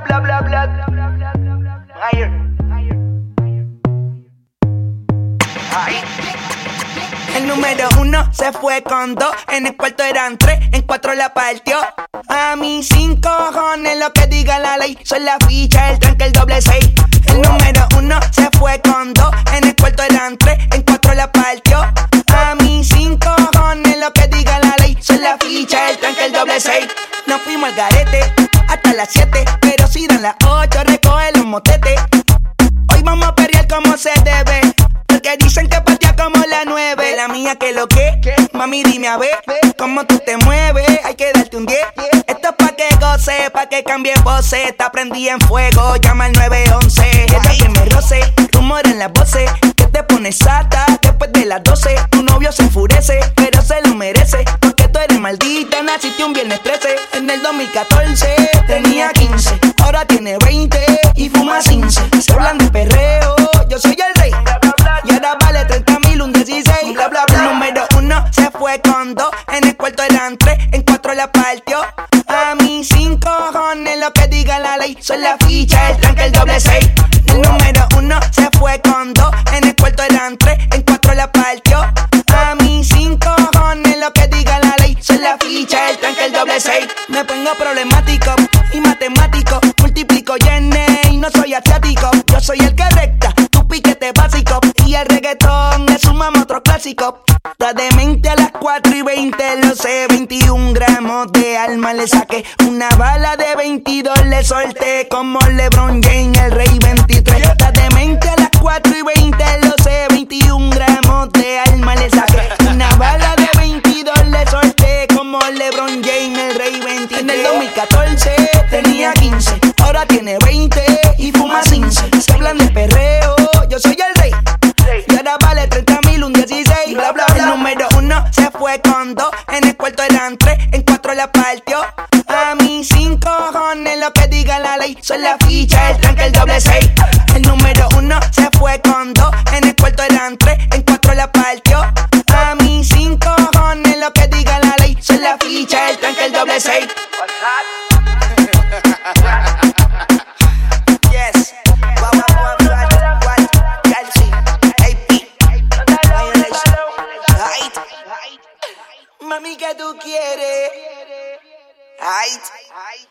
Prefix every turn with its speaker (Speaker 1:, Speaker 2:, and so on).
Speaker 1: bla bla bla.
Speaker 2: El número uno se fue con dos, en el cuarto eran tres, en cuatro la partió. A mí cinco cojones lo que diga la ley, son la ficha, el tranque, el doble seis. El número uno se fue con dos, en el cuarto eran tres, en cuatro la partió. A mí cinco cojones lo que diga la ley, son la ficha, el tranque, el doble seis. Nos fuimos al garete hasta las siete, Porque dicen que patea como la nueve. La mía que lo que, mami dime a ver cómo tú te mueves. Hay que darte un 10. Esto es pa' que goce, pa' que cambie voces. Está prendida en fuego, llama al 911. Ella que me roce, rumor en las voces. Que te pones sata después de las 12. Tu novio se enfurece, pero se lo merece. Porque tú eres maldita, naciste un viernes 13. En el 2014 tenía 15, ahora tiene 20 y fuma 15. Se hablan de perreo, partió. A mí cinco cojones lo que diga la ley. Son la ficha, el tranque, el doble seis. El número uno se fue con dos. En el cuarto eran tres, en cuatro la partió. A mí cinco cojones lo que diga la ley. Son la ficha, el tranque, el doble seis. Me pongo problemático y matemático. Multiplico y y no soy asiático. Yo soy el que recta, tu piquete básico. Y el reggaetón clásico. Está demente a las 4 y 20, lo sé. 21 gramos de alma le saqué. Una bala de 22 le solté. Como LeBron James, el rey 23. Está demente a las 4 y 20, lo sé. 21 gramos de alma le saqué. Una bala de 22 le solté. Como LeBron James, el rey 23. En el 2014 tenía 15, ahora tiene 20 y fuma 15. Se hablan de perreo, En el cuarto eran tres, en cuatro la partió. A mí cinco cojones lo que diga la ley. Son la ficha, el tranque, el doble seis. El número uno se fue con dos. En el cuarto eran tres, en cuatro la partió. A mí cinco cojones lo que diga la ley. Son la ficha, el tranque, el doble seis. tú quieres. Ay, ay.